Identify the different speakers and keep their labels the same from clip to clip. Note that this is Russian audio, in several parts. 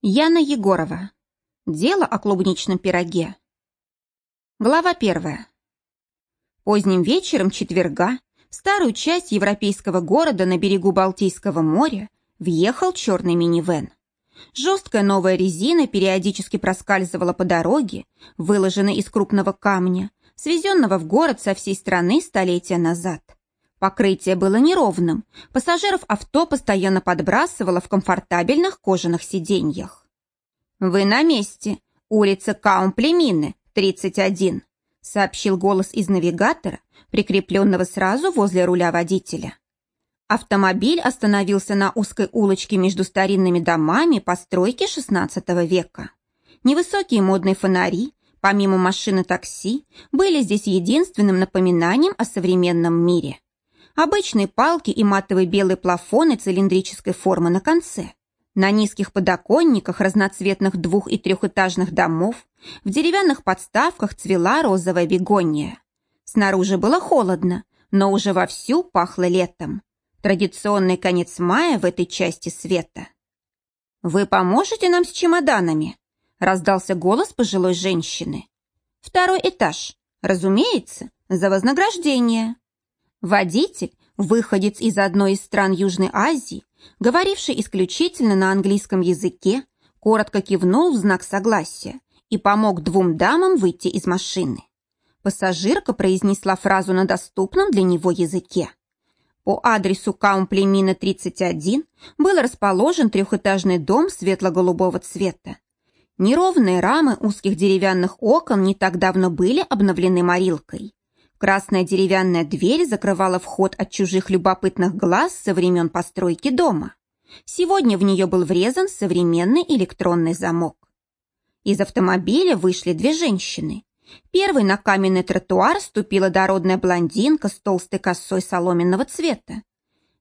Speaker 1: Яна Егорова. Дело о клубничном пироге. Глава первая. Поздним вечером четверга в старую часть европейского города на берегу Балтийского моря въехал черный минивэн. Жесткая новая резина периодически проскальзывала по дороге, выложенной из крупного камня, свезенного в город со всей страны столетия назад. Покрытие было неровным, пассажиров авто постоянно подбрасывало в комфортабельных кожаных сиденьях. «Вы на месте. Улица Каумплемины, 31», сообщил голос из навигатора, прикрепленного сразу возле руля водителя. Автомобиль остановился на узкой улочке между старинными домами постройки XVI века. Невысокие модные фонари, помимо машины такси, были здесь единственным напоминанием о современном мире. Обычные палки и матовые белые плафоны цилиндрической формы на конце. На низких подоконниках разноцветных двух- и трехэтажных домов в деревянных подставках цвела розовая бегония. Снаружи было холодно, но уже вовсю пахло летом. Традиционный конец мая в этой части света. «Вы поможете нам с чемоданами?» раздался голос пожилой женщины. «Второй этаж. Разумеется, за вознаграждение». Водитель, выходец из одной из стран Южной Азии, говоривший исключительно на английском языке, коротко кивнул в знак согласия и помог двум дамам выйти из машины. Пассажирка произнесла фразу на доступном для него языке. По адресу Каумплемина 31 был расположен трехэтажный дом светло-голубого цвета. Неровные рамы узких деревянных окон не так давно были обновлены морилкой. Красная деревянная дверь закрывала вход от чужих любопытных глаз со времен постройки дома. Сегодня в нее был врезан современный электронный замок. Из автомобиля вышли две женщины. Первой на каменный тротуар ступила дородная блондинка с толстой косой соломенного цвета.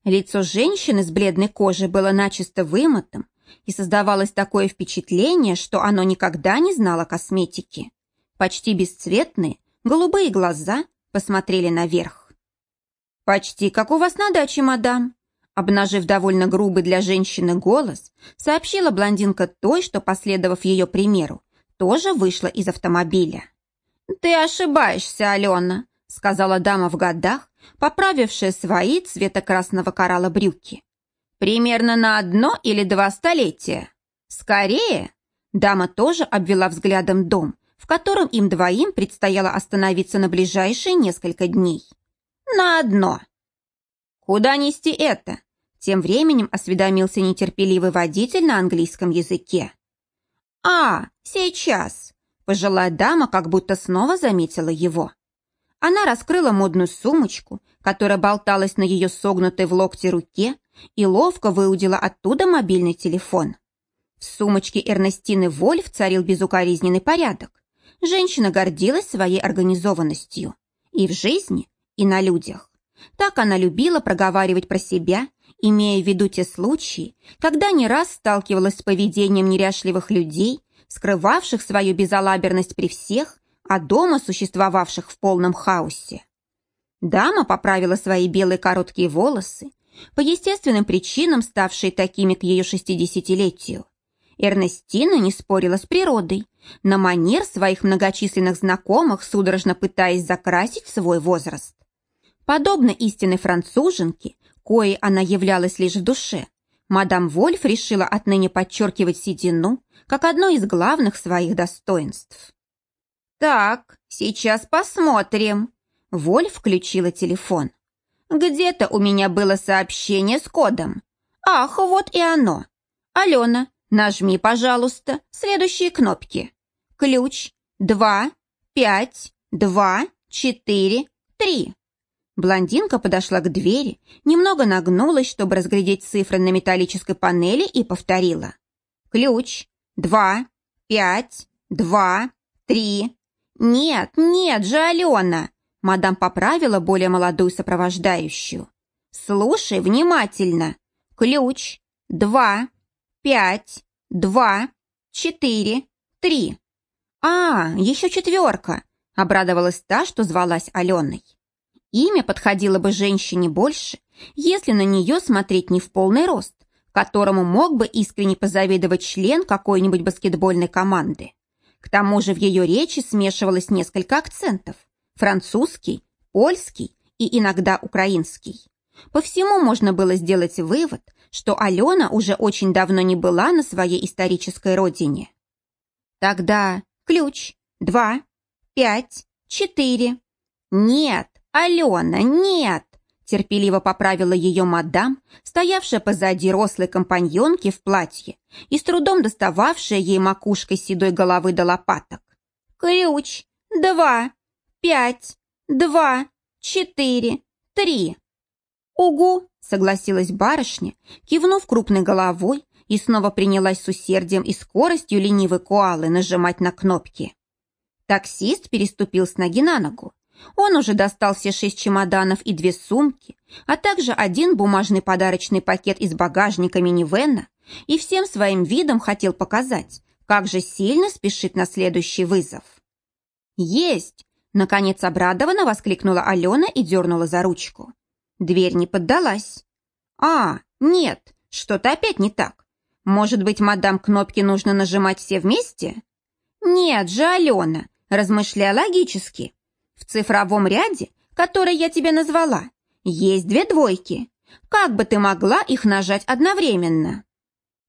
Speaker 1: Лицо женщины с бледной кожей было начисто вымытым, и создавалось такое впечатление, что оно никогда не знало косметики. Почти бесцветные, голубые глаза, посмотрели наверх. «Почти как у вас на даче, мадам», обнажив довольно грубый для женщины голос, сообщила блондинка той, что, последовав ее примеру, тоже вышла из автомобиля. «Ты ошибаешься, Алена», — сказала дама в годах, поправившая свои цвета красного коралла брюки. «Примерно на одно или два столетия. Скорее!» Дама тоже обвела взглядом дом, в котором им двоим предстояло остановиться на ближайшие несколько дней. На одно. «Куда нести это?» Тем временем осведомился нетерпеливый водитель на английском языке. «А, сейчас!» Пожилая дама как будто снова заметила его. Она раскрыла модную сумочку, которая болталась на ее согнутой в локте руке, и ловко выудила оттуда мобильный телефон. В сумочке Эрнестины Вольф царил безукоризненный порядок. Женщина гордилась своей организованностью. И в жизни, и на людях. Так она любила проговаривать про себя, имея в виду те случаи, когда не раз сталкивалась с поведением неряшливых людей, скрывавших свою безалаберность при всех, а дома существовавших в полном хаосе. Дама поправила свои белые короткие волосы, по естественным причинам ставшие такими к ее шестидесятилетию. Эрнестина не спорила с природой, на манер своих многочисленных знакомых, судорожно пытаясь закрасить свой возраст. Подобно истинной француженке, коей она являлась лишь в душе, мадам Вольф решила отныне подчеркивать седину как одно из главных своих достоинств. «Так, сейчас посмотрим». Вольф включила телефон. «Где-то у меня было сообщение с кодом. Ах, вот и оно. Алена, нажми, пожалуйста, следующие кнопки. Ключ. Два, пять, два, четыре, три. Блондинка подошла к двери, немного нагнулась, чтобы разглядеть цифры на металлической панели и повторила. Ключ. Два, пять, два, три. Нет, нет же, Алена! Мадам поправила более молодую сопровождающую. Слушай внимательно. Ключ. Два, пять, два, четыре, три. «А, еще четверка!» — обрадовалась та, что звалась Аленой. Имя подходило бы женщине больше, если на нее смотреть не в полный рост, которому мог бы искренне позавидовать член какой-нибудь баскетбольной команды. К тому же в ее речи смешивалось несколько акцентов – французский, польский и иногда украинский. По всему можно было сделать вывод, что Алена уже очень давно не была на своей исторической родине. Тогда ключ, два, пять, четыре. Нет, Алена, нет! Терпеливо поправила ее мадам, стоявшая позади рослой компаньонки в платье и с трудом достававшая ей макушкой седой головы до лопаток. Ключ, два, пять, два, четыре, три. «Угу!» — согласилась барышня, кивнув крупной головой и снова принялась с усердием и скоростью ленивой коалы нажимать на кнопки. Таксист переступил с ноги на ногу. Он уже достал все шесть чемоданов и две сумки, а также один бумажный подарочный пакет из багажника минивэна и всем своим видом хотел показать, как же сильно спешит на следующий вызов. «Есть!» — наконец обрадованно воскликнула Алена и дернула за ручку. Дверь не поддалась. «А, нет, что-то опять не так. Может быть, мадам, кнопки нужно нажимать все вместе?» «Нет же, Алена, размышляя логически. В цифровом ряде, который я тебе назвала, есть две двойки. Как бы ты могла их нажать одновременно?»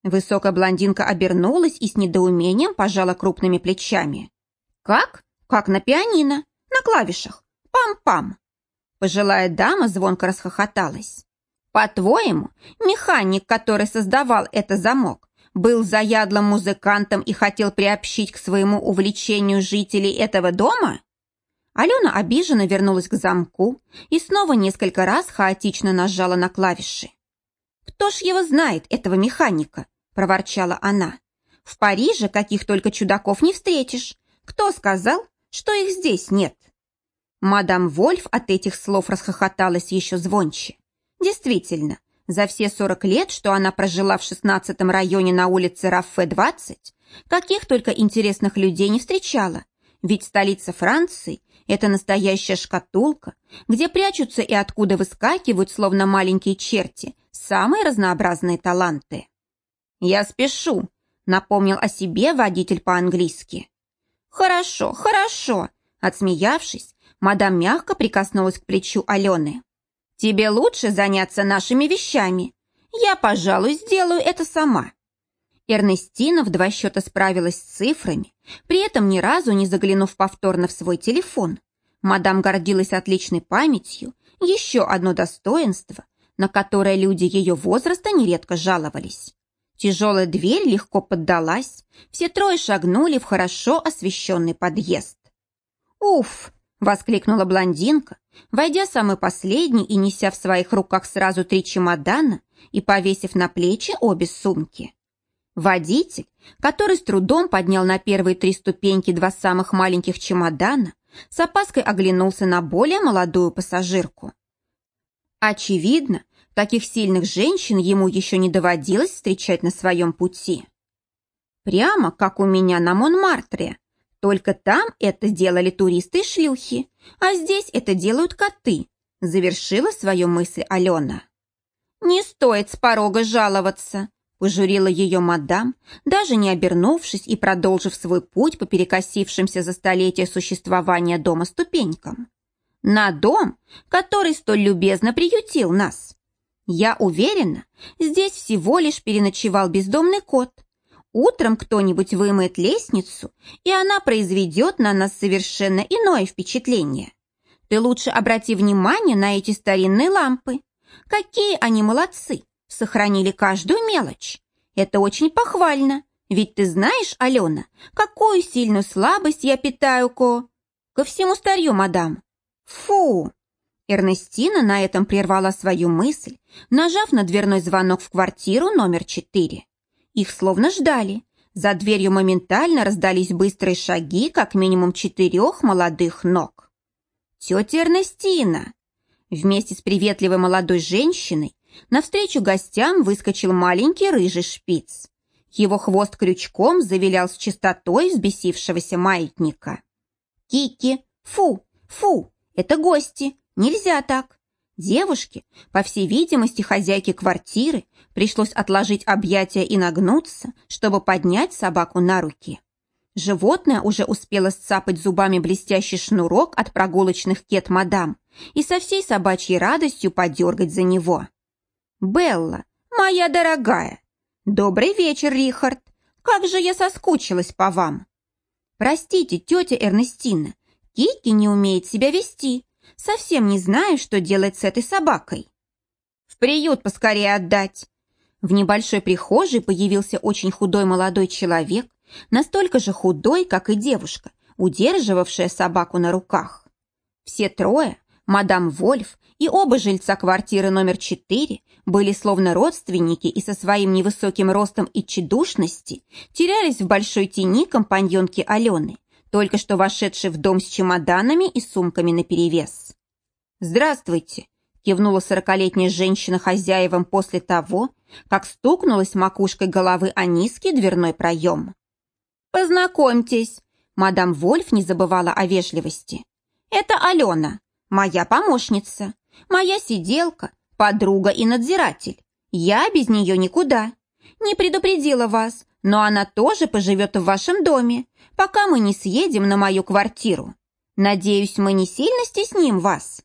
Speaker 1: Высокая блондинка обернулась и с недоумением пожала крупными плечами. «Как? Как на пианино, на клавишах. Пам-пам!» Пожилая дама звонко расхохоталась. «По-твоему, механик, который создавал этот замок, был заядлым музыкантом и хотел приобщить к своему увлечению жителей этого дома?» Алена обиженно вернулась к замку и снова несколько раз хаотично нажала на клавиши. «Кто ж его знает, этого механика?» – проворчала она. «В Париже каких только чудаков не встретишь. Кто сказал, что их здесь нет?» Мадам Вольф от этих слов расхохоталась еще звонче. Действительно, за все сорок лет, что она прожила в шестнадцатом районе на улице Раффе-20, каких только интересных людей не встречала, ведь столица Франции – это настоящая шкатулка, где прячутся и откуда выскакивают, словно маленькие черти, самые разнообразные таланты. «Я спешу», – напомнил о себе водитель по-английски. «Хорошо, хорошо», – отсмеявшись, Мадам мягко прикоснулась к плечу Алены. «Тебе лучше заняться нашими вещами. Я, пожалуй, сделаю это сама». Эрнестина в два счета справилась с цифрами, при этом ни разу не заглянув повторно в свой телефон. Мадам гордилась отличной памятью, еще одно достоинство, на которое люди ее возраста нередко жаловались. Тяжелая дверь легко поддалась, все трое шагнули в хорошо освещенный подъезд. «Уф!» Воскликнула блондинка, войдя самый последний и неся в своих руках сразу три чемодана и повесив на плечи обе сумки. Водитель, который с трудом поднял на первые три ступеньки два самых маленьких чемодана, с опаской оглянулся на более молодую пассажирку. Очевидно, таких сильных женщин ему еще не доводилось встречать на своем пути. Прямо как у меня на Монмартре, только там это делали туристы и шлюхи, а здесь это делают коты», — завершила свою мысль Алена. «Не стоит с порога жаловаться», — пожурила ее мадам, даже не обернувшись и продолжив свой путь по перекосившимся за столетия существования дома ступенькам. «На дом, который столь любезно приютил нас. Я уверена, здесь всего лишь переночевал бездомный кот, Утром кто-нибудь вымоет лестницу, и она произведет на нас совершенно иное впечатление. Ты лучше обрати внимание на эти старинные лампы. Какие они молодцы, сохранили каждую мелочь. Это очень похвально, ведь ты знаешь, Алена, какую сильную слабость я питаю ко... ко всему старью, мадам. Фу! Эрнестина на этом прервала свою мысль, нажав на дверной звонок в квартиру номер четыре. Их словно ждали. За дверью моментально раздались быстрые шаги как минимум четырех молодых ног. Тетя Эрнестина! Вместе с приветливой молодой женщиной навстречу гостям выскочил маленький рыжий шпиц. Его хвост крючком завилял с чистотой взбесившегося маятника. «Кики! Фу! Фу! Это гости! Нельзя так! Девушке, по всей видимости, хозяйке квартиры, пришлось отложить объятия и нагнуться, чтобы поднять собаку на руки. Животное уже успело сцапать зубами блестящий шнурок от прогулочных кет мадам и со всей собачьей радостью подергать за него. «Белла, моя дорогая! Добрый вечер, Рихард! Как же я соскучилась по вам!» «Простите, тетя Эрнестина, Кики не умеет себя вести. Совсем не знаю, что делать с этой собакой». «В приют поскорее отдать!» В небольшой прихожей появился очень худой молодой человек, настолько же худой, как и девушка, удерживавшая собаку на руках. Все трое, мадам Вольф и оба жильца квартиры номер четыре, были словно родственники и со своим невысоким ростом и тщедушности терялись в большой тени компаньонки Алены, только что вошедшей в дом с чемоданами и сумками наперевес. «Здравствуйте!» – кивнула сорокалетняя женщина хозяевам после того, как стукнулась макушкой головы о низкий дверной проем. «Познакомьтесь!» – мадам Вольф не забывала о вежливости. «Это Алена, моя помощница, моя сиделка, подруга и надзиратель. Я без нее никуда. Не предупредила вас, но она тоже поживет в вашем доме, пока мы не съедем на мою квартиру. Надеюсь, мы не сильно стесним вас».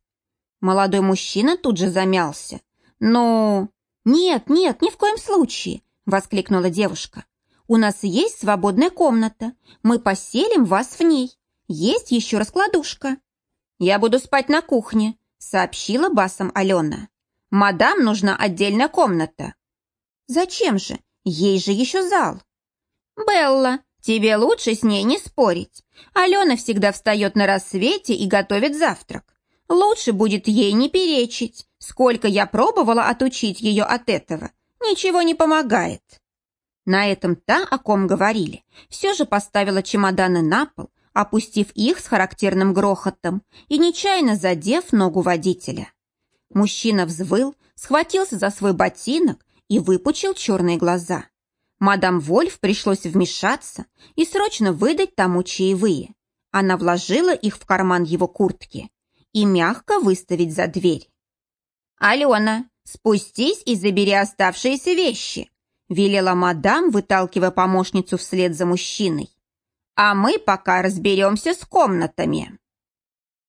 Speaker 1: Молодой мужчина тут же замялся. «Ну...» «Нет, нет, ни в коем случае!» — воскликнула девушка. «У нас есть свободная комната. Мы поселим вас в ней. Есть еще раскладушка». «Я буду спать на кухне», — сообщила басом Алена. «Мадам нужна отдельная комната». «Зачем же? Ей же еще зал». «Белла, тебе лучше с ней не спорить. Алена всегда встает на рассвете и готовит завтрак. Лучше будет ей не перечить. Сколько я пробовала отучить ее от этого, ничего не помогает. На этом та, о ком говорили, все же поставила чемоданы на пол, опустив их с характерным грохотом и нечаянно задев ногу водителя. Мужчина взвыл, схватился за свой ботинок и выпучил черные глаза. Мадам Вольф пришлось вмешаться и срочно выдать тому чаевые. Она вложила их в карман его куртки и мягко выставить за дверь. «Алена, спустись и забери оставшиеся вещи», велела мадам, выталкивая помощницу вслед за мужчиной. «А мы пока разберемся с комнатами».